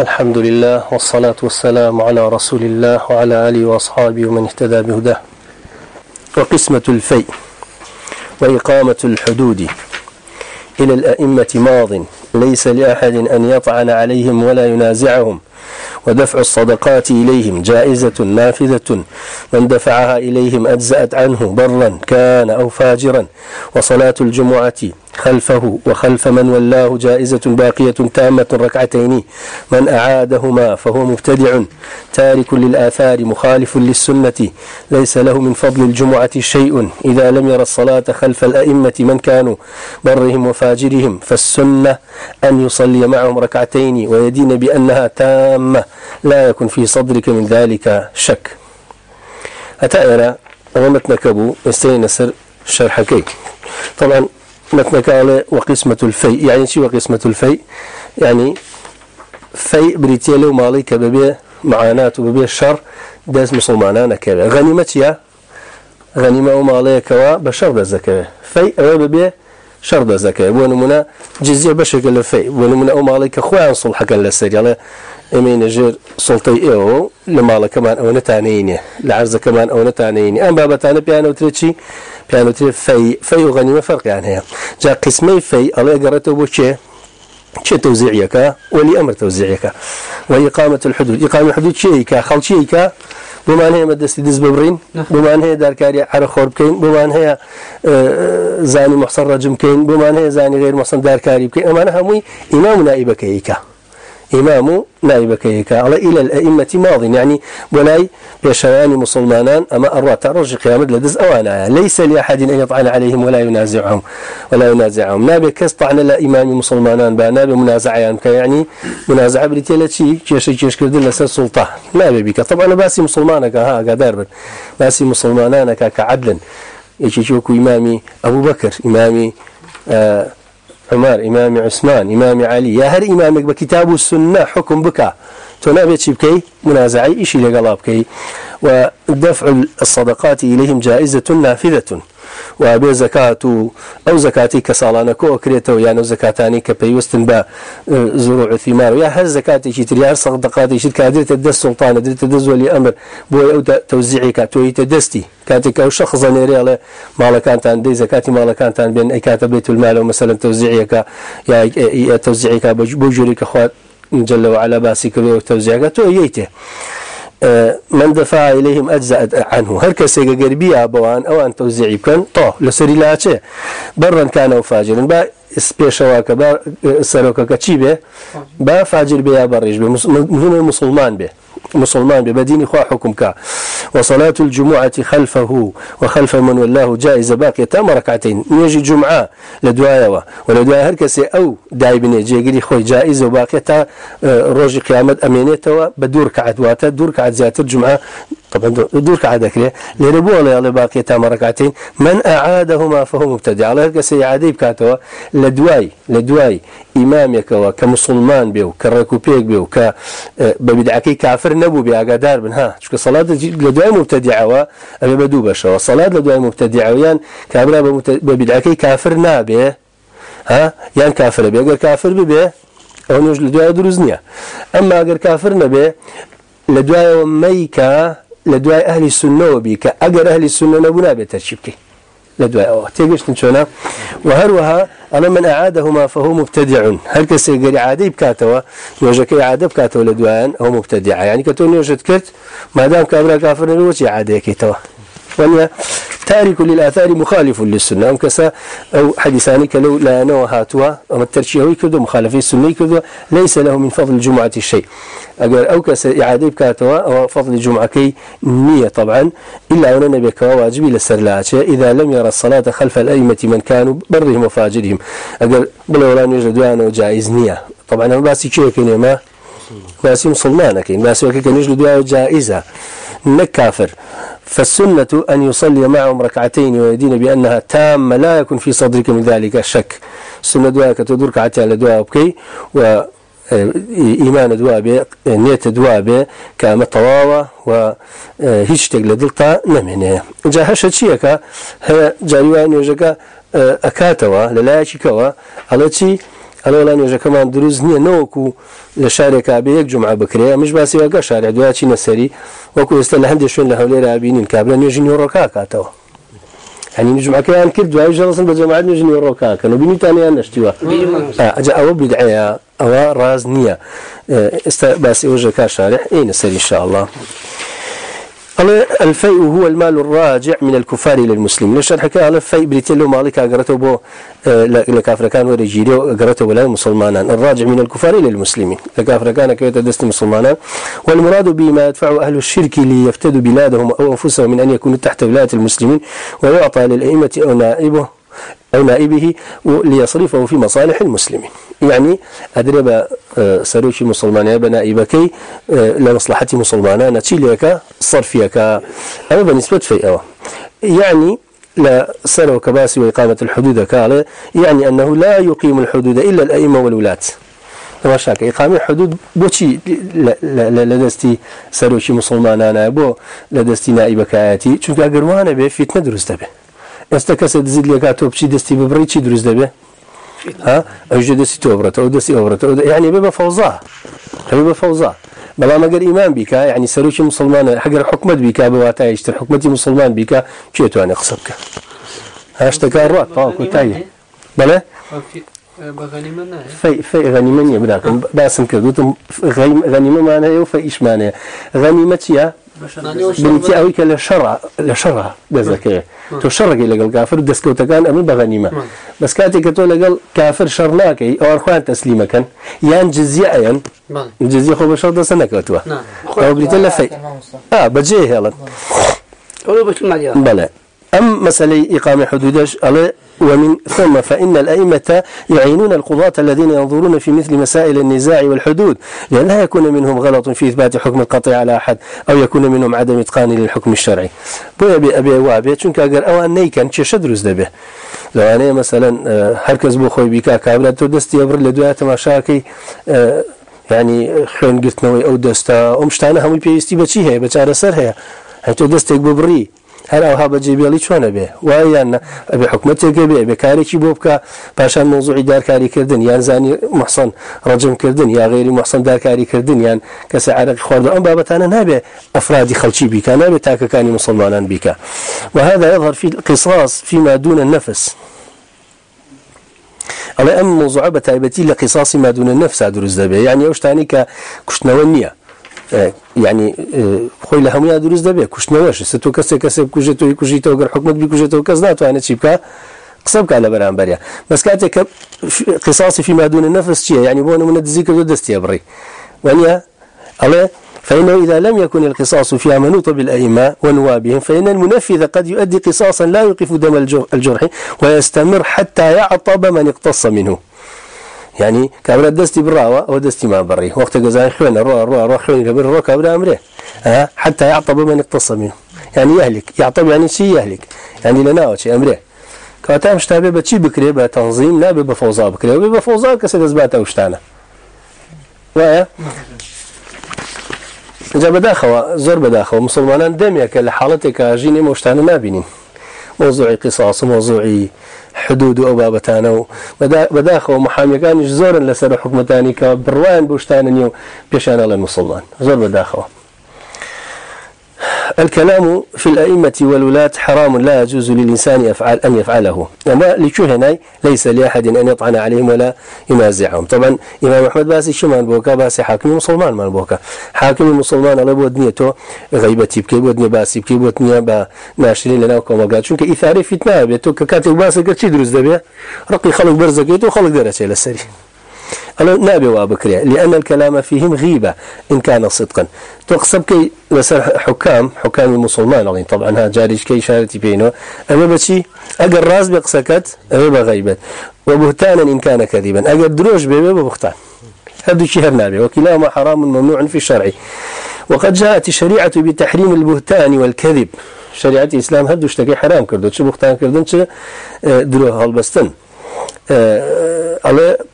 الحمد لله والصلاة والسلام على رسول الله وعلى آله وأصحابه ومن اهتدى بهداه. وقسمة الفيء وإقامة الحدود. إلى الأئمة ماض. ليس لأحد أن يطعن عليهم ولا ينازعهم. ودفع الصدقات إليهم جائزة نافذة. من دفعها إليهم أجزأت عنه برا كان أو فاجرا. وصلاة الجمعة خلفه وخلف من ولاه جائزة باقية تامة ركعتين من أعادهما فهو مبتدع تارك للآثار مخالف للسنة ليس له من فضل الجمعة شيء إذا لم يرى الصلاة خلف الأئمة من كانوا برهم وفاجرهم فالسنة أن يصلي معهم ركعتين ويدين بأنها تامة لا يكن في صدرك من ذلك شك. أتأرى غمتنا كبو استين سر شرحكي طبعا متنك على وقسمة الفي يعني یعنی شو وقسمة الفي يعني یعنی في بريتيلي ومالي كببي معاناة وببي الشر داز مسلمانانا كبه غنيمة يا غنيمة ومالي كوا بشر داز كبه في أو شر داز كبه ونمنا جزية بشكل الفي ونمنا ومالي كخوان صلحك للسري على امين جير سلطي او لمالا كمان یعنی او نتانيني لعرض كمان او نتانيني ام بابا تانا بيانو بيانو تري في في غنيمة فرق يعني هي جا قسمي في الله قرأته بوشي چه توزيعيك ولي امر توزيعيك وإقامة الحدود. إقامة الحدود شيئك خل شيئك بمان هي مدست دز ببرين بمان هي داركاري عرى خورب كين بمان هي زاني محصن رجم كين بمان هي زاني غير محصن داركاري كين امان هموي امام نائبك ايكا إمام نائبك هيك على إلى الأئمة ماض. يعني ولاي بشواني مسلمانان أما أروات رجع قيامة لدز أوانا. ليس لأحد أن يطعن عليهم ولا ينازعهم. ولا ينازعهم. نابي كس طعن الإمام مسلمانان با. نابي منازع يعني يعني منازع بريتيلا شيء كيش كيش كرد لسر سلطة. نابي بك. طبعا باسي مسلمانك ها قدار باسي مسلمانانك كعدل يشوفوا إمامي أبو بكر، إمامي، آه عمر، امام عثمان، امام علي يا هر امامك بكتاب السنه حكم بك تنابي تشبكي منازعي ايش اللي قلبك ودفع الصدقات اليهم جائزه نافذه وابي زكاه او زكاتي كسالانه كو كريتو يعني زكاتاني كبيوستن با زروع ثمار يا هل زكاتي شي تريار صدقاتي شي كادر تد السلطان درت تدز ولي امر بو او توزيعك تو تدستي كاتك او شخص نيري على مالكان تان دي زكاتي مالكان تان بين اي كاتب بيت المال مثلا توزيعك يا توزيعك بوجريك اخوات جل وعلا باسك توزيعك تو ييته من دفع إليهم أجزاء عنه. هل كسيغا قربية بوان أو أن توزيعي كان طو لسري لا شيء برا كان أو فاجر با سبيشواك با سروكا كتشي با فاجر بيا بريش بي مسلمان به مسلمان بمدينة خوا حكمك وصلاة الجمعة خلفه وخلف من والله جائز باقي تام ركعتين نيجي جمعة لدوايا ولدوايا هركسي أو دايبني جيجري خوي جائز وباقي تا روج قيامة أمينيتوا بدور كعد واتا دور كعد زيادة الجمعة طبعا دور كعد أكله لربو الله يالي باقية تام ركعتين. من أعادهما فهو مبتدع. على هركسي عادي بكاتوا لدواي لدواي. إمامك وكمسلمان بيو، كركوبيك بيو كبدعكي كافر نبو بأقدار من ها. شكو صلاة لدواء مبتدعة وأبي بدو بشا. وصلاة لدواء مبتدعة ويان كابرا ببدعكي كافر نابي ها؟ يان كافر بي. أقر كافر بي أو نوج لدواء دروزنيا أما أقر كافر نبي لدواء وميكا لدواء أهل السنة وبيكا أجر أهل السنة نبنا نابي ترشبكي لدواء تيجيش تنشونا وهروها، أنا من أعادهما فهو مبتدع. هل كسيقري عادي بكاتوا؟ يوجك عادة بكاتوا لدواء هو مبتدع. يعني كتون يوجد كرت، ما دام كابرا كافر نروتي عادي كيتوا. وانيا تارك للآثار مخالف للسنة. أم كسا، أو حديثاني كلو لا نوهاتوا أما الترشيهوي كدو مخالفي السنة كدو ليس له من فضل الجمعة الشيء اگر او کس اعاده بکاتوا او فضل جمعه کی نیه طبعا. الا ان النبي كوا واجبي للسرلاچه اذا لم يرى الصلاه خلف الائمه من كانوا برهم وفاجرهم. اگر بلو لا يوجد وانا جائز نيه طبعا ما باسي كيف كلمه باسي مسلمان كين باسي كان يوجد دعاء جائزه نكافر فالسنة أن يصلي معهم ركعتين ويدين بأنها تامة لا يكون في صدرك من ذلك شك. سنة دعاء كتدرك عتى على دعاء بكي و ایمان دوابه نیت دوابه کام طواوا و هیچ تگ لدلتا نمینه جا هشت چیه که جاریوان یوجکا اکاتوا للایچی حالا چی الان نوجه كمان دروز نيه نوكو لشارك ابي جمعه بكري مش بس يوقع شارع دواتي نسري وكو استنى هندي شون لهولي رابين كابلا نيجي نورو كاكا تو يعني نجمع كان كرد واي جلسن بجماعه نيجي نورو كاكا نو بيني تاني نشتيوا اجا او بدعيه او راز نيه است بس يوجه كشارع اي نسري قال، الفيء هو المال الراجع من الكفار الى المسلمين. لو الحكايه قال، الفيء بريتلو مالك اغرته بو لكافر كان ورجيلو اغرته ولا مسلمان الراجع من الكفار الى المسلمين. لكافر كان كيت دست مسلمان والمراد بما يدفع اهل الشرك ليفتدوا بلادهم او انفسهم من ان يكونوا تحت ولايه المسلمين. ويعطى للائمه او نائبه أو نائبه ليصرفه في مصالح المسلمين. يعني أدرب سروش مسلمان، يا بنائبكي لمصلحة مسلمان نتيليك صرفيك أما بالنسبة في أوه يعني لا سنو كباسي وإقامة الحدود كاله يعني أنه لا يقيم الحدود إلا الأئمة والولاة. ما شاك؟ إقامة الحدود بوشي لدستي سروش مسلمان أنا بو لدستي نائبك آياتي چونك أقر وانا به فتنة درست به. استا کس دزید لگا تو بچی دستی ببری چی درست دبه ها اجد دستی تو برت او دستی اورت يعني بيبقى فوضى بيبقى فوضى بلا ما قال ايمان بك يعني سروش مسلمان حق الحكمه بك بواتا يشتر مسلمان بك كيتو انا قصبك هاشتكى الرات طاق وتاي بلا في في غنيمه باسم كدوتم غنيمه معناها وفي ايش معناها غنيمه بنتي اويك لشرع لشرع بذكيه تو شر کې لګل کافر د سکوتګان امن بغنیمه بس کاته کې تو لګل کافر شر نه کوي او خوان تسلیمه کن یان جزیه یان جزیه خو بشر د سنه کوتو او بلیت له فی اه بجه هلا بله ام مساله اقامه حدودش الله ومن ثم فإن الأئمة يعينون القضاة الذين ينظرون في مثل مسائل النزاع والحدود، لأن لا يكون منهم غلط في إثبات حكم القطع على أحد أو يكون منهم عدم إتقان للحكم الشرعي. بو أبي أبي وابي چونك أقر أو أن نيكن، چه شدرز دبه؟ لو أنا مثلا هركز بو خوي بيكا كابلا تو دستي يبر لدوات مشاكي يعني خوين قلتنوي أو دستا أمشتانا همي بيستي بچي هي، بچارة سر هي هتو دستك ببري. هر اوها بجي بيلي چونه به ويان ابي حكمته كبي ابي كاري كي بوبكا باشا موضوع دار كاري كردن يان زاني محسن رجم كردن يا غير محسن دار كاري كردن يان كسعر خورد ام بابتانا نابي افراد خلشي بك نابي تاك كان مسلمان بك وهذا يظهر في القصاص فيما دون النفس. على ام موضوع بتايبتي لقصاص ما دون النفس ادرز به يعني یعنی اوش تاني كشنونيه يعني خوي لهم يا دروز دبي كش نواش ستو كسي كسي كوجي تو كوجي تو غير حكمت بي كوجي تو كزنا تو انا تشيبكا قصبك على برامبريا بس كاتك قصاصي فيما دون النفس شيء يعني بون من الذكر ودستي ابري وانيا الله فإنه إذا لم يكن القصاص فيها منوط بالأئمة ونوابهم فإن المنفذ قد يؤدي قصاصا لا يوقف دم الجرح، ويستمر حتى يعطب من اقتص منه. یعنی يعني كابرا دستي براوا او دستي ما بري وقت جزاي خوين رو رو رو خوين كبر رو كابرا امره ها حتى يعطب من اقتص منه. یعنی يعني يهلك يعطب يعني یعنی شيء يهلك يعني لنا وشي امره كاتام شتابه بتشي بكري بتنظيم لا بفوزا بكري بفوزا كسر زباته وشتانا ويا جاب داخوا زور بداخوا مسلمان دميك لحالتك جيني مشتانا ما بينين موضوع قصاص موضوع حدود او بابتانو بداخل محامي كان زور لسر حكمتاني كبروان بوشتان نيو بيشان الله المسلمان زور بداخل الكلام في الأئمة والولاة حرام لا يجوز للإنسان يفعل أن يفعله. أما لشهنا ليس لأحد أن يطعن عليهم ولا ينازعهم طبعا إمام أحمد باسي شمان بوكا؟ باسي حاكم مسلمان من بوكا. حاكم المسلمان على بود نيته غيبتي بكي بود نباسي بكي، بود نيابا ناشرين لنا وكما قال شونك إثاري فتنة بيتو، كاتب باسي كرشي دروز دبيا رقي خلق برزكيتو، خلق درسي للسري. أنا نابي وابكريا لأن الكلام فيهم غيبة، إن كان صدقا. تقصب كي لسر حكام حكام المسلمان يعني طبعا ها، جاريش كي، شارتي بينه أما بشي، أقر راس بقسكت أما بغيبة وبهتانا إن كان كذبا. أقر دروش بيبه ببختان هذا الشيء نابي. وكلاهما حرام ممنوع في الشرع. وقد جاءت الشريعة بتحريم البهتان والكذب. شريعة الإسلام هدو اشتكي حرام كردو. شو بختان كردن؟ شو؟ دروه هالبستن.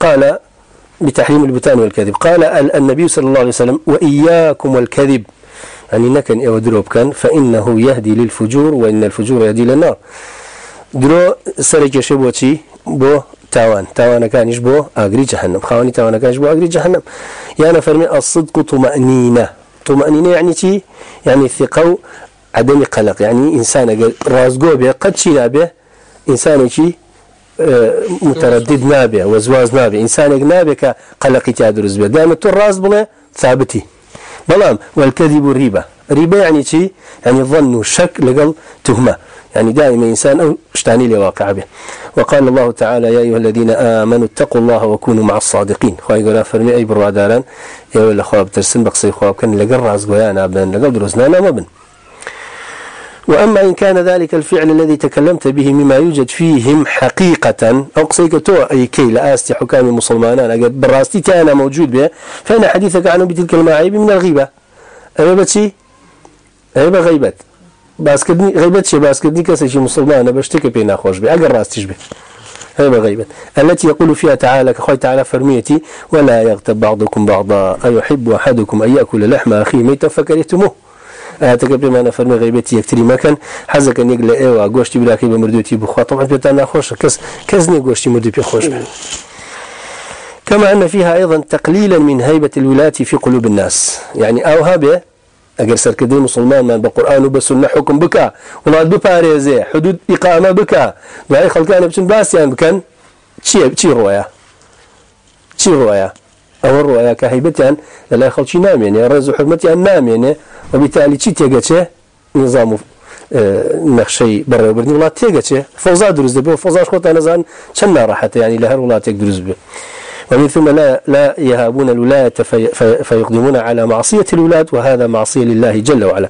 قال بتحريم البتان والكذب. قال النبي صلى الله عليه وسلم، وإياكم والكذب. يعني نكن إيو دروب كان، فإنه يهدي للفجور، وإن الفجور يهدي للنار درو سرك سرق شبوتي بو تاوان. تاوان كان يشبه أغري جهنم. خاوني تاوان كان يشبه أغري جهنم. يعني فرمي الصدق طمأنينة. طمأنينة يعني تي يعني ثقة عدم قلق. يعني إنسان رازقو به قد شي به إنسان شي متردد نابه وزواز نابه. إنسان نابه قلق تادرز به دائما الراز بله ثابتي بلام والكذب الريبة ريبة يعني شي يعني ظن شك لقل تهمه يعني دائما إنسان أو اشتاني لواقع به وقال الله تعالى يا أيها الذين آمنوا اتقوا الله وكونوا مع الصادقين. خواهي قولا فرمي أي برواداران يا أولا خواب ترسن بقصي خواب كان لقل راز قويانا بن لقل درسنانا ما بن وأما إن كان ذلك الفعل الذي تكلمت به مما يوجد فيهم حقيقة، أو قصيك تو أي كي لآستي حكام المسلمان أنا براستي تانا موجود به فإن حديثك عنه بتلك المعايب من الغيبة. أما بتشي أما غيبت باس کردنی غیبت چه باس کردنی کسی چه مسلمان نبشته که پینا خوش بی اگر راستش بی هذا غيبة. التي يقول فيها تعالى كخوي تعالى فرميتي ولا يغتب بعضكم بعضا، أيحب أحدكم أن يأكل لحم أخيه ميتا فكرهتموه. آتك بما أنا فرمي غيبتي يكتري مكان حزك أن يقل إيوه قوشتي بلاكي بمردوتي بخوا طبعا بيتانا خوش كز كزني قوشتي مردوتي بخوش كما أن فيها أيضا تقليلا من هيبة الولاة في قلوب الناس. یعنی يعني أوها به اگر سرکردی مسلمان من با قرآن و بسنة حکم بکا ولاد بپارێزێ، حدود اقامه بکا دوای خەڵکانە بچن باسییان بکەن چی چی ڕۆیە چی ڕۆیە ئەوە ڕۆیە کە هەیبەتیان لەلای خەڵکی نامێنێ، ڕێز و حرمەتیان نامێنێ وبیتالی چی تێگەچێ نظام و نەخشەی بەڕێوەبردنی وڵات تێگەچێ فەوزا دروست دەبێ فەوزاش خۆتان نەزان چەند ناڕەحەتە ینی لە هەر وڵاتێک دروست بێ ومن ثم لا, لا يهابون الولاية في فيقدمون على معصية الولاة وهذا معصية لله جل وعلا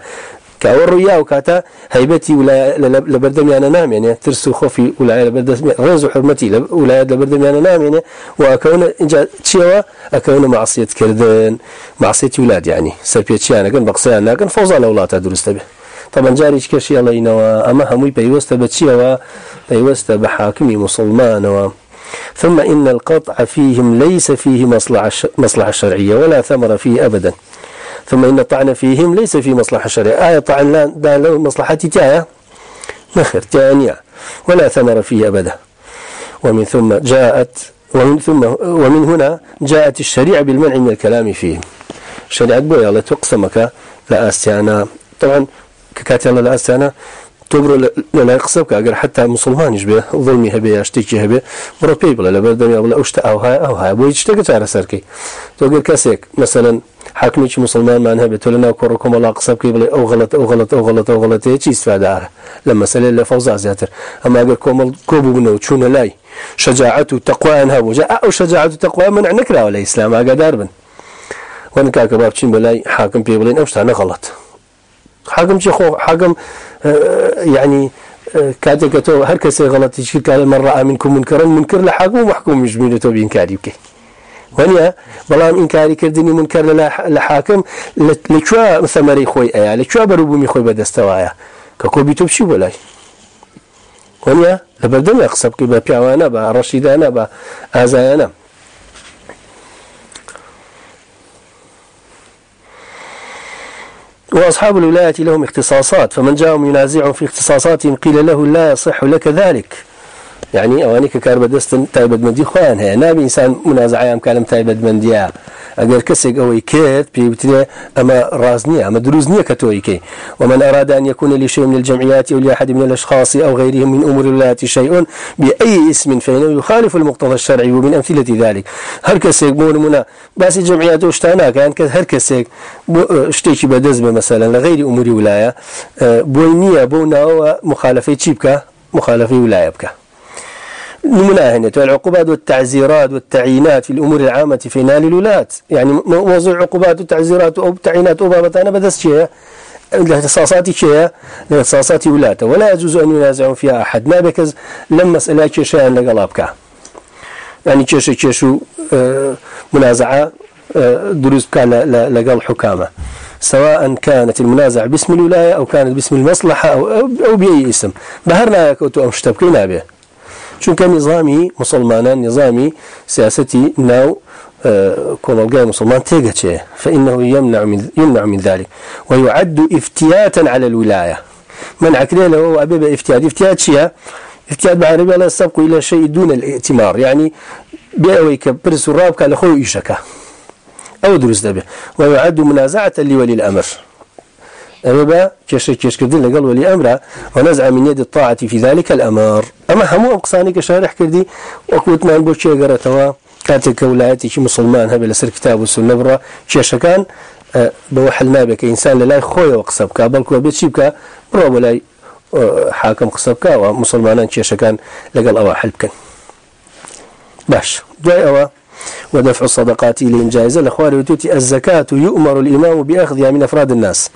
كأور رياء وكاتا هيبتي ولا لبردم أنا نام يعني ترسو خوفي ولا لبردم رز حرمتي ولا لبردم أنا نام يعني وأكون إنجا تشيوا أكون معصية كردن معصية ولاد يعني سربيتشي أنا كن بقصي أنا كن فوز على ولاة درست به طبعا جاري كشي الله ينوى أما همي بيوست بتشيوا بيوست بحاكمي مسلمان و ثم إن القطع فيهم ليس فيه مصلحة, مصلحة شرعية ولا ثمر فيه أبدا. ثم إن الطعن فيهم ليس في مصلحة شرعية آية طعن لا له مصلحة تاية نخر تانية ولا ثمر فيه أبدا. ومن ثم جاءت ومن ثم ومن هنا جاءت الشريعة بالمنع من الكلام فيهم. شريعة بويا، الله تقسمك. لا أستيانا طبعا ككاتي الله لا أستيانا تبر لا يقصبك اگر حتى مسلمان يشبه ظلمي هبه اشتكي هبه برو بيبل لا بردم يا ولا اشت او هاي او هاي بو يشتكي على سركي تقول كسيك مثلا حاكمي مسلمان ما هبه تلنا كوركم ولا قصبك بلا او غلط او غلط او غلط او غلط ايش استفاده لما سال له فوزا زياتر اما اگر كوم كوبو بنو تشون لاي شجاعه وتقوى انها وجاء او شجاعه من نكره ولا اسلام اقدر بن. وانا كاك باب تشين بلاي حاكم بيبلين اوش انا غلط. حاكم شي خو حاكم يعني كاتك هر كسي غلط يشير قال من راى منكم منكرا منكر لحاكم ومحكوم مجمين تو بانكاري ونيا بلام انكاري كردني منكر لحاكم لشوا ثمري خوي ايا لشوا بربومي خوي بدستوايا ككو بيتو بشي ولاي ونيا لبردم يقصب كي بيعوانا با رشيدانا با ازايانا وأصحاب الولاية لهم اختصاصات، فمن جاءهم ينازعهم في اختصاصاتهم قيل له لا يصح لك ذلك. یعنی يعني أوانيك كارب دستن تايبد مندي خوان هي نابي إنسان منازع أيام كلام تايبد منديا أقل كسيك أو يكيت بيبتدي أما رازنية أما دروزنية كتويكي ومن أراد أن يكون لشيء من الجمعيات أو لأحد من الأشخاص أو غيرهم من أمور الولاية شيء بأي اسم، فإنه يخالف المقتضى الشرعي ومن أمثلة ذلك. هر كسيك مون منا بس الجمعيات وشتانا كان هر كسيك اشتيكي بدزبة مثلا لغير أمور ولاية بوينية بونا مخالفة شيبكا مخالفة ولاية بكا نمناهنة والعقوبات والتعزيرات والتعيينات في الأمور العامة في نال الولاة يعني موضوع عقوبات والتعزيرات أو تعيينات أبابة أنا بدس شيء الاختصاصات شيء الاختصاصات ولاة ولا يجوز أن ينازعوا فيها أحد. ما بكز لما مسألة شيء لقلابك يعني كيشو كيشو منازعة دروس كان لقل حكامة. سواء كانت المنازعة باسم الولاية أو كانت باسم المصلحة أو, أو بأي اسم. بهرنا يكوتو أمشتبكين به چونکە نظامی مسلمانان، نظامی سیاستی ناو كولوغاي مسلمان تيغتشي فانه يمنع من يمنع من ذلك. ويعد افتياتا على الولايه من عكري له ابي افتيات افتيات شيء احتياط بعربي لا السبق إلى شيء دون الائتمار. يعني بأويك برس الرابك لخو إيشك. أو دروس دبه ويعد منازعة لولي الأمر. أبا كشك كشكدين لقال ولي أمره ونزع من يد الطاعة في ذلك الأمر أما همو أقصاني كشارح كردي وكوت ما نبوش شيء قرأتوا كاتك ولايتي شي مسلمان هبه لسر كتاب والسنة برا كشكان بوحل نابك إنسان للاي خويا وقصبك بلكو بيتشيبك برا ولاي حاكم قصبك ومسلمانان كشكان لقال أوا حلبك باش. دعي أوا ودفع الصدقات إليهم جائزة الأخوار وتوتي الزكاة يؤمر الإمام بأخذها من أفراد الناس.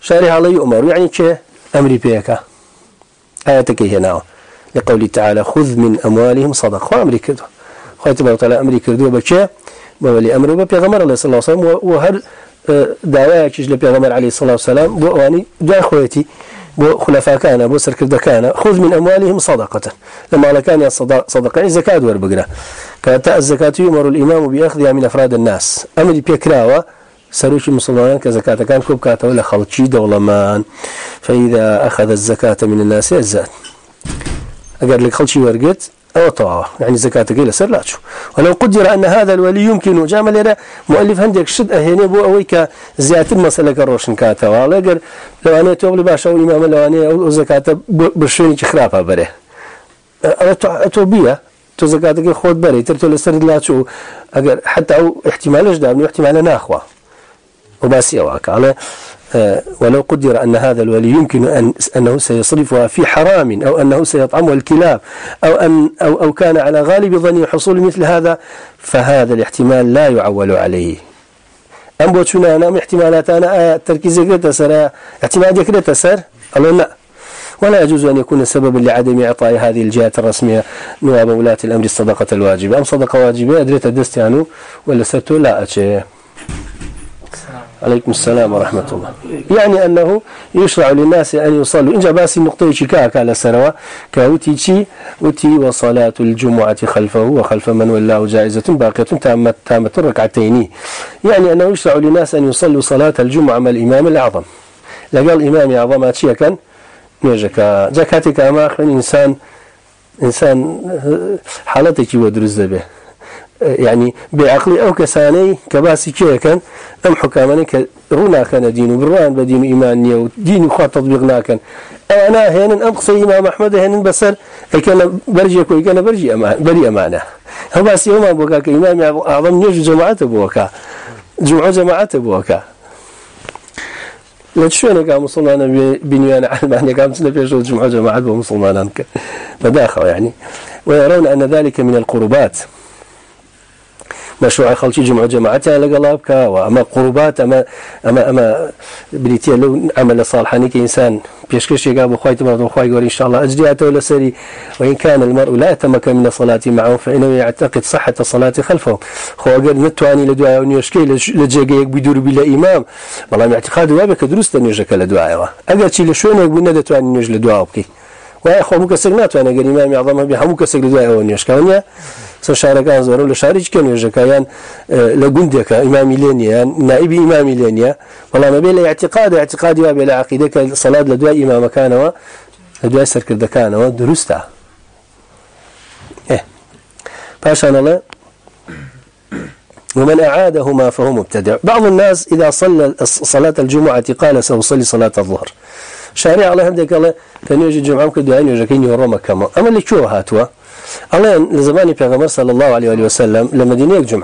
شارح الله يؤمر يعني كه أمري بيك. آياتك هنا لقول تعالى خذ من أموالهم صدق وأمري كده خوات الله تعالى أمري كده بكه بولي أمره بيغمر الله صلى الله عليه وسلم وهر دعوة كيش لبيغمر عليه الصلاة والسلام. بواني دعا خواتي بو خلفاء كان، بو سركرده كان. خذ من اموالهم صدقه لما لا كان صدقه يعني زكاه ور كانت الزكاه يمر الامام باخذها من افراد الناس. امر بيكراوا سروش المسلمين كزكاه كان كوب كاتا ولا خلشي دولمان. فاذا اخذ الزكاه من الناس يزاد اقول لك خلشي ورقت او طوا يعني یعنی زكاه قيل سر لاتشو ولو قدر ان هذا الولي يمكن. جامل الى مؤلف عندك شد هنا بو اويك زياده المساله كروشن كاتا ولا قال لو انا توبل باشا امام لو انا زكاه بشوي خرافه بره توبيه تو زكاة زكاه خود بري ترتو لسر لاتشو اگر حتى او احتمالش ده احتمال ناخوا. وباسي واك على ولو قدر أن هذا الولي يمكن أن أنه سيصرفها في حرام أو أنه سيطعمها الكلاب أو, أن أو, أو كان على غالب ظن حصول مثل هذا فهذا الاحتمال لا يعول عليه. أم بوتشنا أنا احتمالات أنا تركيز كريتا سر احتمال كريتا سر. الله لا. ولا يجوز أن يكون سببا لعدم إعطاء هذه الجهات الرسمية نواب ولاة الأمر الصدقة الواجبة. أم صدقة واجبة؟ أدريت الدستيانو ولا ستو؟ لا أتشي. عليكم السلام ورحمة الله يعني یعنی أنه يشرع للناس أن يصلوا إن جباس النقطة شكاك على سنوة كاوتي وتي وصلاة الجمعة خلفه وخلف من والله جائزة باقية تامة, تامة الركعتين يعني یعنی أنه يشرع للناس أن يصلوا صلاة الجمعة مع الإمام الأعظم لقال الإمام الأعظم أتشيا كان نجكا جكاتك أما أخرى إنسان إنسان حالتك ودرز به يعني بعقل او كساني كباسي كي كان ام حكامني كرونا كان دين بران بدين ايمانيه ودين خا تطبيقنا كان انا هنا اقصى امام احمد هنا بسر كان برجي كوي كان برجي امان بري امانه. هو بس يوم ابو كا امام اعظم نيج جماعه ابو كا جمعه جماعه ابو كا لتشونا قام مسلمان بنيان علم يعني قام سنه في جمعه جماعه ابو مسلمان فداخل يعني یعنی. ويرون ان ذلك من القربات. مشروع خلشي جمع جماعتها لقلابك واما قربات، اما اما اما بريتيا لو عمل صالحاني كانسان بيشكش يقابو خوي تبارك خوي يقول ان شاء الله اجرياته ولا سري وان كان المرء لا يتمكن من الصلاه معه، فانه يعتقد صحه الصلاه خلفه. خو قال نتواني لدعاء ونيشكي لجيك بدور بلا امام والله اعتقاد وابك درست نيجك لدعاء اجل شي لشون يقول ندتواني نيج لدعاء بكي وای خو مو کسګنات ونه ګری امام اعظم به هم کسګ دوی او نیش کاونیا سو شارکان زورو له شارج کې نیش کایان له ګوند ک امام لینیا نائب امام لینیا والله ما بين اعتقاد اعتقاد و بلا عقیده ک صلاه له دوی امام کان و دوی سر کړه ومن أعادهما فهو مبتدع. بعض الناس إذا صلى صلاة الجمعة قال سأصلي صلاة الظهر. شارع الله هندك الله كان يجي جمعة كدعين يجاكين يورما كما. أما اللي شو هاتوا؟ الله لزماني في صلى الله عليه وسلم لما دين يك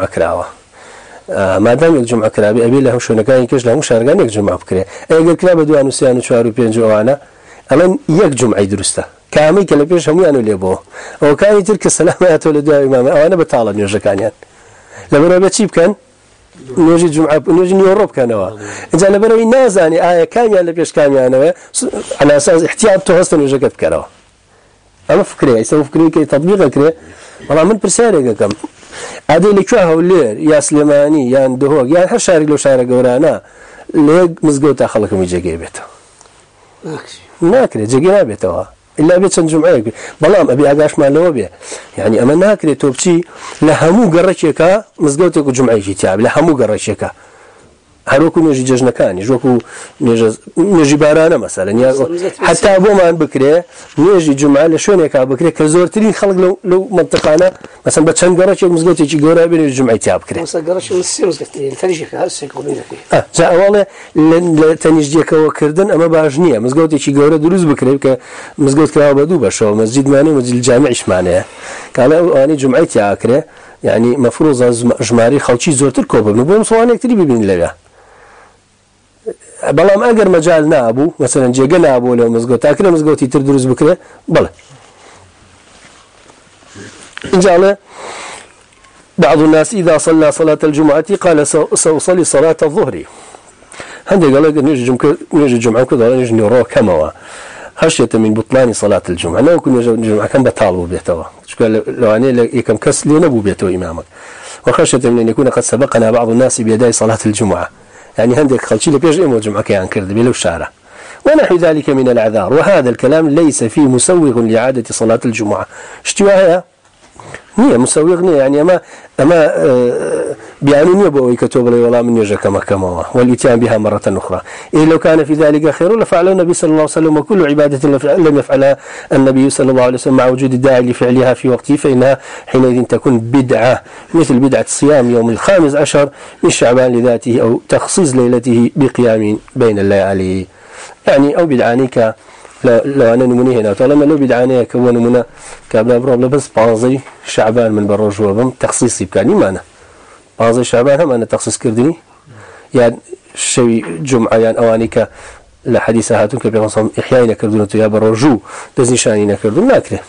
ما دام يك جمعة كراوة أبي له شو نكاين يكش له شارقان يك جمعة بكرة أي قال كرابة دوانو سيانو شوارو بينجو وانا الله يك جمعة درسته كامي كلا بيش هم يانو ليبوه وكان يترك السلامات ولدوا إمامه أو أنا بطالة يجاكانيان لما ربي تشيب كان نوجي جمعة نوجي نيوروب كانوا إذا أنا بروي نازاني آية كامية اللي بيش كامية أنا على أساس احتياط تو تهستن وجاكت كروا أما فكري يسوي فكري كي تطبيق كري. والله من برسالة كم؟ هذا اللي شو هولير يا سليماني يا ندهوك يا هر شارك لو شارك ورانا ليك مزقوتا خلكم يجي بيته؟ ما كري جينا بيته. إلا بيت جمعة بلام أبي أقاش ما لو بيه يعني أما ناكري توبتي لهمو قرشيكا مزقوتك جمعة جيتاب لهمو قرشيكا. هەروکو نوێژی جژنەکانی ژۆکو نوێژی بارانە مەسەرن یا حتا بۆمان بکرێ نوێژی جمع لە شوێنێکا بکرێت کە زۆرترین خەڵک لەو منتقانە مەسەن بە چەند گەڕێکی مزگەوتێکی گەورە بێنێ جمعی تا بکرێت ئەوڵێ لە تەنیژدیەکەوەکردن ئەمە باش نییە. مزگەوتێکی گەورە دروست بکرێت کە مزگەوت کراوە بە دوو بەشەوە مەزیدمانی مەجل جامعیشمانەیە کاڵە ئەوانی جمعی تیاکرێ یعنی مەفرۆز ژماری خەڵکی زۆرتر کۆبن بۆ مسڵوانێکتری ببین لەوێ. بەڵام ئەگەر مەجال نابوو مەسەرەن جێگە نابوو لە مزگەوت تاکرە مزگەوتی تر دروست بکرێ، بڵێ. إنجاله بعض الناس إذا صلى صلاة الجمعة قال سأصلي صلاة الظهر. هندي قال لك نيجي جمعة نيجي جمعة كذا نيجي نروح كما خشية من بطلان صلاة الجمعة. لو كنا جمعة كان بطالوا بيتوا لو أنا يكم كس لي نبو بيتوا إمامك وخشية من أن يكون قد سبقنا بعض الناس بيداي صلاة الجمعة. يعني هندك خلشي لبيش إمو جمعة كيان كرد بلو الشارع ونحو ذلك من الأعذار وهذا الكلام ليس فيه مسوغ لعادة صلاة الجمعة. اشتواها نية مسوغ نية يعني أما أما بيعني يبوي كتب لي ولا من يجا كما كما والإتيان بها مرة أخرى. إيه لو كان في ذلك خير لفعل النبي صلى الله عليه وسلم، وكل عبادة لم يفعلها النبي صلى الله عليه وسلم مع وجود الداعي لفعلها في وقته، فإنها حينئذ تكون بدعة، مثل بدعة صيام يوم الخامس عشر من شعبان لذاته، أو تخصيص ليلته بقيام بين الليالي. يعني أو بدعانيك لو أنا نموني هنا. طالما لو بدعانيك كون نمونا كابلا بروب لبس بازي شعبان من بروج وبم تخصيصي بكاني مانا بازي شعبان هم، أنا تخصيص كردني يعني شوي جمعة، يعني أوانيك لحديث هاتون كبيرا صم إحيائنا كردون يا بروجو دزنشانينا كردون ناكره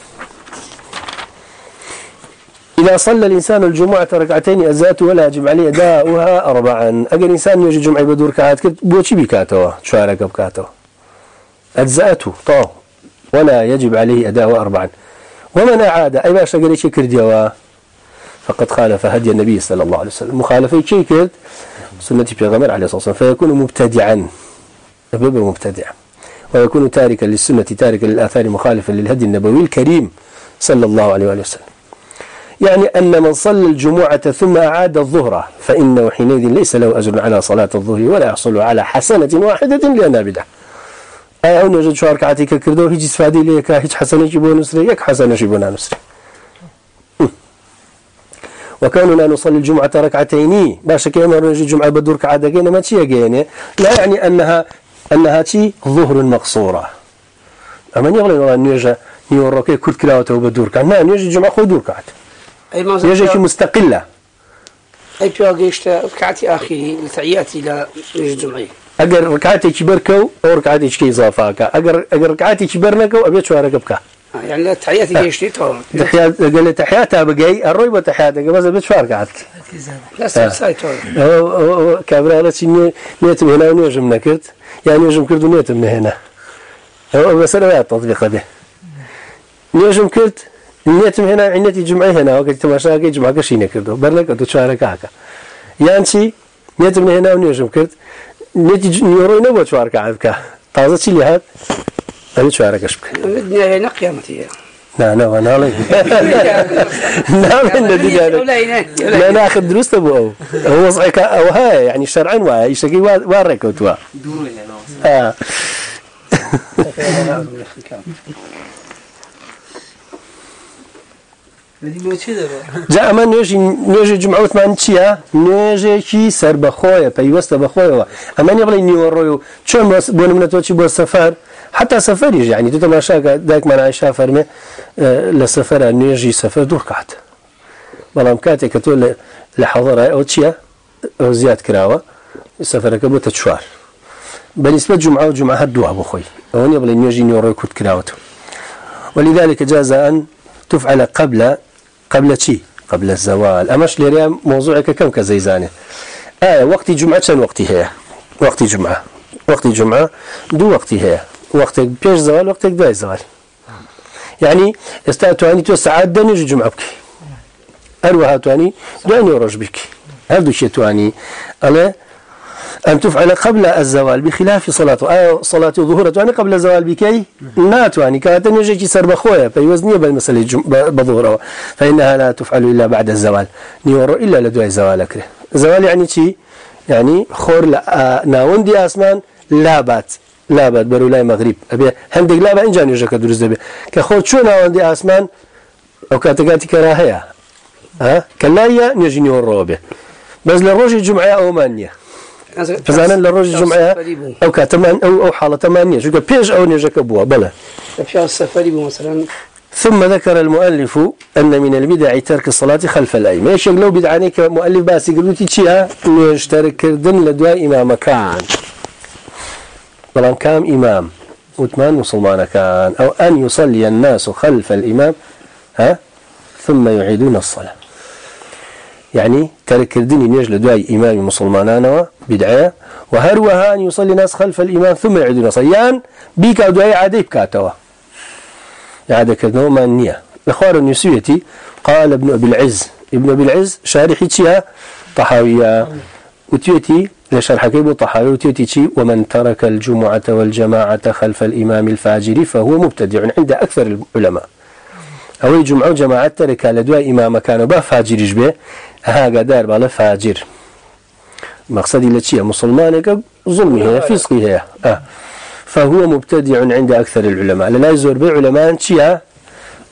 إذا صلى الإنسان الجمعة ركعتين أزات ولا يجب عليه أداؤها أربعا. أجل إنسان يجي جمعة بدور كهات كت بوشي بكاتوا، شارك بكاتوا. أجزاته طاو. ولا يجب عليه أداء أربعا. ومن أعاد أي باش قال شي كرديوا فقد خالف هدي النبي صلى الله عليه وسلم. مخالفة شي كرد سنة بيغمر عليه الصلاة والسلام. فيكون مبتدعا. أبدا مبتدعا ويكون تاركا للسنة، تاركا للآثار، مخالفا للهدي النبوي الكريم صلى الله عليه وسلم. يعني أن من صلى الجمعة ثم أعاد الظهر، فإنه حينئذ ليس له أجر على صلاة الظهر ولا يحصل على حسنة واحدة لأنها بدعة أي أو نجد شوار كعاتي كردو هيج استفادي ليك هيج حسنة جبو نسري يك حسنة جبونا نسري وكاننا نصلي الجمعة ركعتين باشا كيما نجي الجمعة بدور كعادة ما تشي جيني لا يعني أنها أنها تي ظهر مقصورة. أما يغلي والله نيجا نيوروكي كرت كلاوته بدور كعاد ما نيجي الجمعة خو دور كعاد يجي مستقلة أي بيو قيشت ركعتي آخره لتعياتي لا نيجي الجمعية اگر ركعتي كبركو او ركعتي كي اضافاك اگر اگر ركعتي كبرنكو ابي شو ركبك يعني لا تحياتي قيشتي تو تحيات قال تحياتها بقي الرويبه تحياتك بس ابي شو ركعت لا ساي تو كابرا لا شنو نيت من هنا ونجم نكرت يعني نجم كرت نيت من هنا بس انا التطبيق به نجم كرت نيت من هنا عندي جمعه هنا وقت تماشا جمعه كشي نكردو برلك ركعك يعني نيت من هنا ونجم كرت نتي نيورو نبو تشوار كعبك تازه شي لهاد تشوار كشبك بدنا هنا قيامتي لا لا انا لا لا من دي لا ناخذ دروس ابو هو صحيح او. هاي يعني شرعا وهاي شقي وارك وتوا اه جاء من نيجي نيجي جمعة ثمان تشيا نيجي كي سر بخويا بيوست بخويا أما نبغى نيورويو شو بس بون من توشي بس سفر حتى سفر يجي يعني تو ما شاك ذاك ما عايشة فرمة لسفر نيجي سفر دور كات بلام كاتي كتول لحضرة أو تشيا أو زياد كراوة سفر كبو تشوار بالنسبة جمعة وجمعة هدوا أبو خوي هون يبغى نيجي نيورويو كت كراوته ولذلك جاز أن تفعل قبل قبل شيء قبل الزوال. أمش لريا موضوعك كم كزيزانة آه وقت جمعة شن وقت هي وقت جمعة وقت جمعة دو وقت هي وقت بيش زوال وقت دو زوال يعني یعنی استاتو استاتواني تو ساعات دنيج جمعة بك أروها تواني دواني ورج بك هل دو شيء تواني ألا أن تفعل قبل الزوال بخلاف صلاة أي صلاة الظهر تواني قبل الزوال بكي؟ لا، تواني. كانت نجي سر بخويا فيوزني بالمسألة جم... بظهره فإنها لا تفعل إلا بعد الزوال. نيورو إلا لدواء الزوال أكره. زوال يعني شي؟ يعني خور ناوندي اسمان لا بات لا بات برو لا مغرب. ابي هندق لا با انجا نيجا كدرز دبي. كخور شو ناوندي اسمان او كاتغاتي كراهيا ها؟ كلايا نجي الروبه بس لروج الجمعه او مانيه فزانا لروج الجمعه او كاتمان او او حاله مانيه شو بيج او نيجا كبوا بلا في السفر مثلا ثم ذكر المؤلف أن من البدع ترك الصلاة خلف الأئمة ايش لو بدعني كمؤلف باسي قلت تشيها يشترك كردن لدواء إمام كان بلان كام إمام وثمان مسلمان كان أو أن يصلي الناس خلف الإمام ها ثم يعيدون الصلاة یعنی يعني ترك كردن يجل إمام مسلمان بدعية وهروها أن يصلي الناس خلف الإمام ثم يعيدون الصلاة يعني بيك دعاء عادي بكاتوا عادة كذنو ما النية الأخوار النسويتي قال ابن أبي العز. ابن أبي العز شارحي تيها طحاوية وتيتي لشرح كيبو طحاوية وتيتي تشي ومن ترك الجمعة والجماعة خلف الإمام الفاجر فهو مبتدع عند أكثر العلماء. أو الجمعة وجماعة ترك لدواء إمام كانوا با فاجر جبه ها قدار بالا فاجر. مقصد مقصدي لتشيه مسلمان ظلمه هي فسقه هي فهو مبتدع عند أكثر العلماء. لا يزور بعلماء شيئا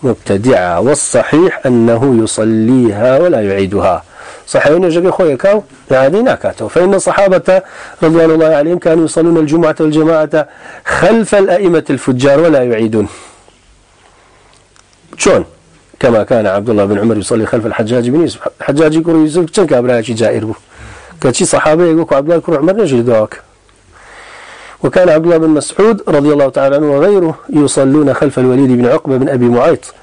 مبتدع. والصحيح أنه يصليها ولا يعيدها. صحيح أنه جاء كاو؟ يعني ناكاته فإن الصحابة رضوان الله عليهم كانوا يصلون الجمعة والجماعة خلف الأئمة الفجار ولا يعيدون. شون كما كان عبد الله بن عمر يصلي خلف الحجاج بن يوسف. الحجاج يقول يوسف كان كابراجي جائر بو؟ كشي صحابه يقول عبد الله بن عمر نجي دواك وكان عبد الله بن مسعود رضي الله تعالى عنه وغيره يصلون خلف الوليد بن عقبة بن أبي معيط.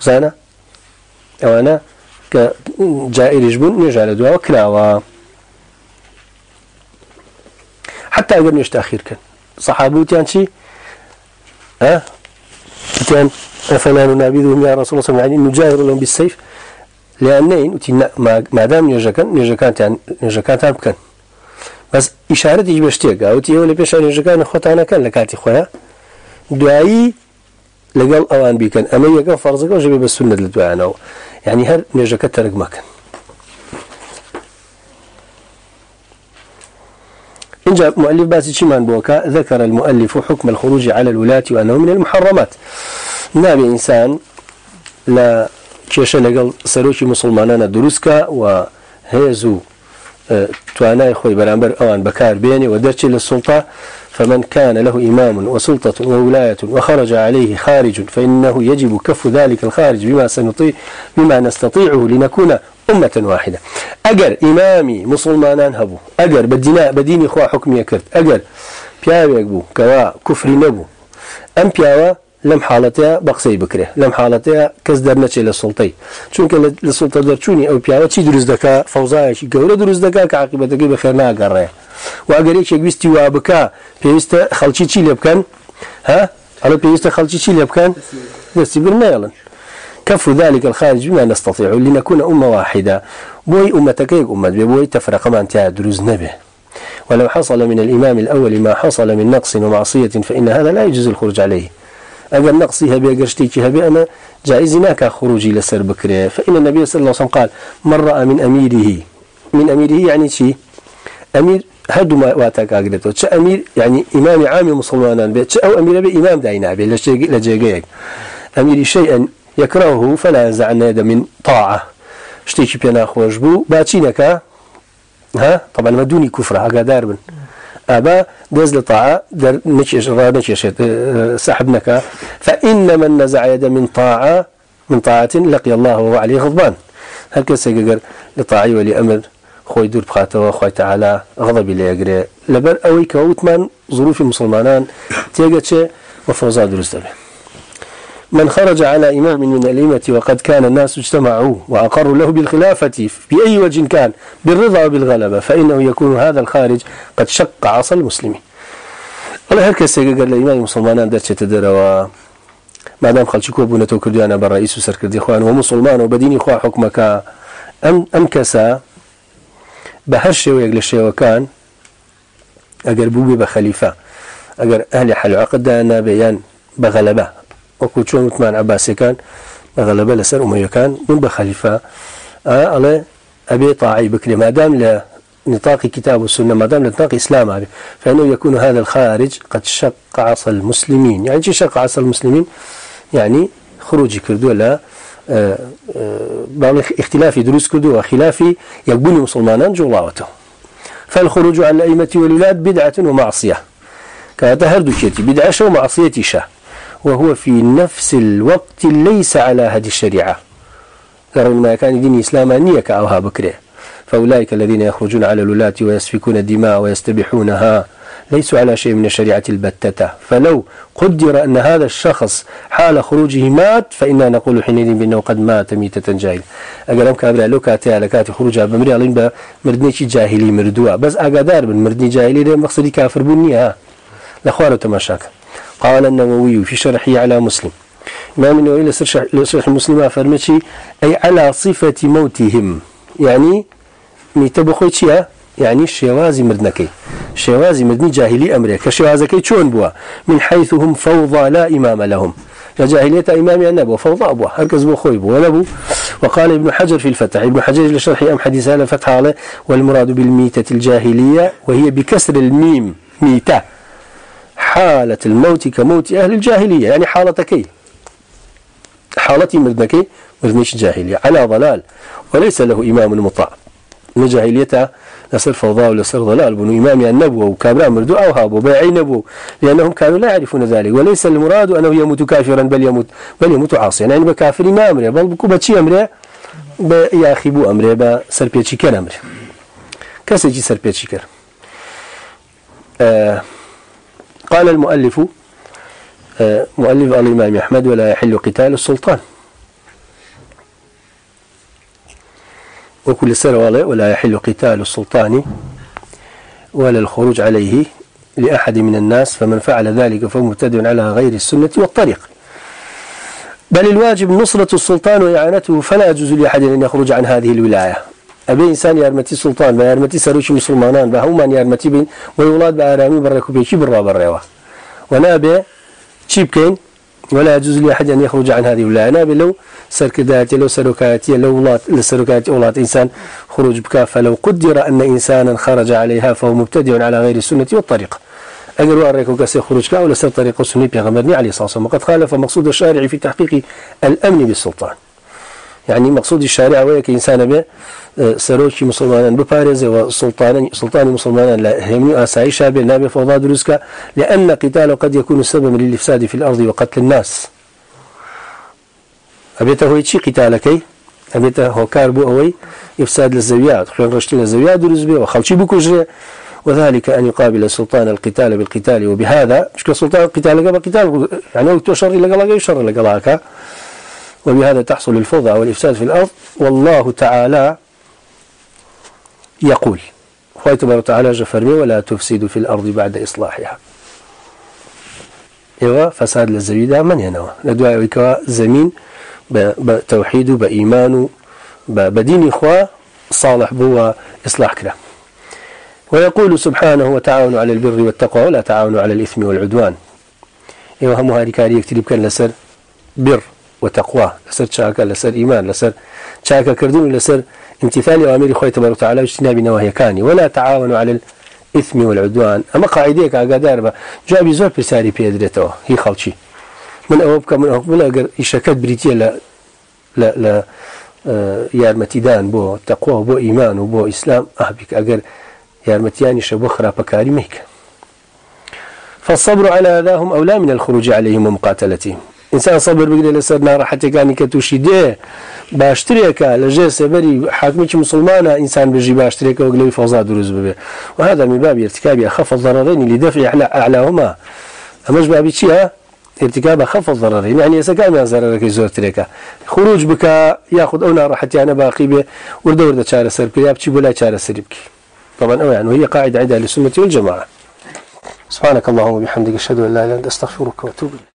زانا؟ أو أنا كجائر جبن نجعل دعاء وكلاوة حتى أقول نيش تأخير كان. صحابوتي عن شيء ها؟ كان أفلا ننابذهم يا رسول الله صلى الله عليه وسلم نجاهر لهم بالسيف لأنين ما دام نجاكان نجاكان نجاكان تابكان بس اشاره دی بشته گاوتی ولی پیش ان جگان خطانه کن لکاتی خویا دعایی لقال اوان بيكن اما يقال فرضك وجب بالسنه للدعاء يعني هر نجك ترك مكان إن جاء مؤلف باسي شمان بوكا ذكر المؤلف حكم الخروج على الولاة وأنه من المحرمات. نابي إنسان لا كيشا لقل سروشي مسلمانانا دروسكا وهيزو توانای خوی برانبر اوان بکار بینی و درچی للسلطه فمن كان له إمام وسلطة وولاية وخرج عليه خارج، فإنه يجب كف ذلك الخارج بما سنطيع، بما نستطيعه لنكون أمة واحدة. أجر إمامي مسلمان هبو. أجر بدينا بديني خوا حكم يكرت أجر بياوي أجبو كوا كفر نبو. أم بياوا لم حالتها بقسي بكره. لم حالتها كز درنتي للسلطي چونك للسلطه درچوني او بياوا چي دروز دكا؟ فوزايا شي گوره دروز دكا كعاقبته بخير نا غره واگر يك بيستي وابكا بيست خلچي چي لبكن؟ ها؟ على بيست خلچي چي لبكن؟ يستبر ميلن كف ذلك الخارج بما نستطيع لنكون امه واحده بوي امتك امه بوي تفرق ما انت دروز نبه ولو حصل من الامام الاول ما حصل من نقص ومعصيه فان هذا لا يجوز الخروج عليه. اگر نقصي هبي اگر هبي انا جائز هناك خروجي لسر بكره فان النبي صلى الله عليه وسلم قال، من راى من اميره من اميره يعني شيء امير هدو ما واتاك اقدرته تش امير يعني امام عام مسلمان بيت او امير بي امام داينا بي. لجيك امير شيئا يكرهه فلا ينزعن يد من طاعه شتيكي بينا خوش بو؟ باتشينك، ها؟ طبعا ما دوني كفر، هكا داربن. أبا دز لطاعة در نكش را نكش سحبنك. فإن من نزع يد من طاعة من طاعة لقي الله وهو عليه غضبان. هل كسيقر لطاعي ولي أمر خوي دور بخاته وخوي تعالى، غضب إلي يقري لبر أوي كوتمان ظروف المسلمانان تيقتش وفوزا درست به من خرج على إمام من الأئمة وقد كان الناس اجتمعوا وأقروا له بالخلافة بأي وجه كان بالرضا وبالغلبة فإنه يكون هذا الخارج قد شق عصا المسلمين. الله هل كسي قال الإمام المسلمان درت تدروا ما دام خلشي كوبونا توكردو أنا بالرئيس وسركردي إخوان ومسلمان وبديني إخوان حكمك أم, أم كسا بهرشي ويقلشي وكان أقر بوبي بخليفة أقر أهل حلو عقد أنا بيان بغلبة وكو چون عثمان عباسي كان غلبه لسر من بخليفه اه الله ابي طاعي بكري ما دام لا نطاق كتاب والسنة ما دام نطاق إسلام هذا فإنه يكون هذا الخارج قد شق عصى المسلمين. يعني شي شق عصى المسلمين؟ يعني خروج كردو لا بعض اختلاف دروس كردو وخلاف يقبل مسلمان جولاوته. فالخروج عن الأئمة والولاد بدعة ومعصية. كهذا هردو كيتي بدعة ومعصية شاه وهو في نفس الوقت ليس على هذه الشريعة. رغم ما كان دين الإسلام إسلامانية كأوها بكره فأولئك الذين يخرجون على الولاة ويسفكون الدماء ويستبحونها ليسوا على شيء من الشريعة البتة. فلو قدر أن هذا الشخص حال خروجه مات، فإنا نقول حينئذ بأنه قد مات ميتة جاهل. أقل كابرا، لو كاتي على كاتي خروجها بمري ألين بمردني جاهلي مردوا بس أقدار من مردني جاهلي لأن مقصدي كافر بني ها لأخوانه تماشاك. قال النووي في شرحه على مسلم. ما من إلى شرح المسلمة فرمتشي أي على صفة موتهم. يعني ميتة يعني شوازي مردنكي. شوازي مردني جاهلي أمريكا. شوازكي چون بوا؟ من حيث هم فوضى لا إمام لهم. جاهلية إمام النبو فوضى أبوا هركز بو خوي بو ونبو وقال ابن حجر في الفتح. ابن حجر لشرح أم حديث على الفتح على والمراد بالميتة الجاهلية، وهي بكسر الميم، ميتة. حالة الموت كموت أهل الجاهلية، يعني حالتكي حالتي مردنكي مردنيش جاهلية، على ضلال، وليس له إمام مطاع. نجاهليته لسر فوضاء ولسر ضلال. بنو إمام النبوة وكابرا مردو أو هابو، بيعي نبو لأنهم كانوا لا يعرفون ذلك. وليس المراد أنه يموت كافرا، بل يموت بل يموت عاصيا. يعني بكافر ما أمره، بل بكوبة شي أمره بياخبو أمره بسربيتشي كان أمره. كسجي سربيتشي كان آه. قال المؤلف مؤلف الإمام أحمد ولا يحل قتال السلطان. وكل سنة ولا يحل قتال السلطان ولا الخروج عليه لأحد من الناس، فمن فعل ذلك فهو مبتدع على غير السنة والطريق. بل الواجب نصرة السلطان وإعانته، فلا يجوز لأحد أن يخرج عن هذه الولاية. أبي إنسان يرمتي سلطان ويرمتي سروش مسلمانان بهما يرمتي بين ويولاد بأرامي بركو بيشي برا برا ونابي تشيبكين ولا يجوز لأحد أن يخرج عن هذه الولاية نابي لو سركداتي لو سركاتي لو ولات لسركاتي ولات إنسان خروج بكافة لو قدر أن إنسانا خرج عليها فهو مبتدع على غير السنة والطريقة أقول أريكم كسي خروج كا ولا سر طريقة سنة بيغمرني عليه الصلاة والسلام وقد خالف مقصود الشارع في تحقيق الأمن بالسلطان يعني مقصود الشارع ويك إنسان به سروشي مسلمان ببارز وسلطان سلطان مسلمان لا همني أسايشا بالنبي فوضى دروسك لأن قتال قد يكون سببا للإفساد في الأرض وقتل الناس. أبيته هو يتشي قتالكي أبيته هو كاربو هوي إفساد للزويات خلال رشتين الزويات دروس به وخلشي بكجرة وذلك أن يقابل السلطان القتال بالقتال وبهذا مش كسلطان القتال لقى قتال يعني یعنی وقت شر لقى لقى شر لقى لقى وبهذا تحصل الفوضى والإفساد في الأرض، والله تعالى يقول خوي تبارك وتعالى جفرمي ولا تفسدوا في الأرض بعد إصلاحها. إيوا فساد للزويدة من ينوى؟ لدعاء ويكوا زمين بتوحيد بإيمان بدين إخوة صالح بوا إصلاح كلا ويقول سبحانه وتعاونوا على البر والتقوى ولا تعاونوا على الإثم والعدوان. إيوا هم هاري كاري يكتريب كان لسر بر. وتقوى، لسر شاكا، لسر إيمان، لسر شاكا كردون، لسر امتثال أوامر خوي تبارك وتعالى واجتناب نواهي كاني ولا تعاونوا على الإثم والعدوان. أما قاعديك أقادار جابي زور بساري بيدريتو هي خلشي. من أوبك من أوبك، من أقر إشاكات بريتيا لا لا لا يارمتيدان بو تقوى، بو إيمان بو إسلام. أهبك أقر يارمتياني شبو خراب كاري ميك. فالصبر على هذاهم أولى من الخروج عليهم ومقاتلتهم. إنسان صبر بقدر لسر نار حتى كان كتوشي ده باشتريك لجي سبري حاكمك مسلمانا إنسان بجي باشتريك وقلوي فوضى دروز ببه وهذا من باب ارتكاب أخف الضررين لدفع أعلاهما. أماش بابي چيها ارتكاب أخف الضررين. يعني يسكا من ضررك يزور تريكا خروج بك ياخذ أو نار حتى أنا باقي به وردور ده شارة سر بياب تشي بلا شارة سربك طبعا أو يعني وهي قاعدة عندها للسنة والجماعة. سبحانك اللهم وبحمدك، أشهد أن لا إله إلا أنت، أستغفرك وأتوب إليك.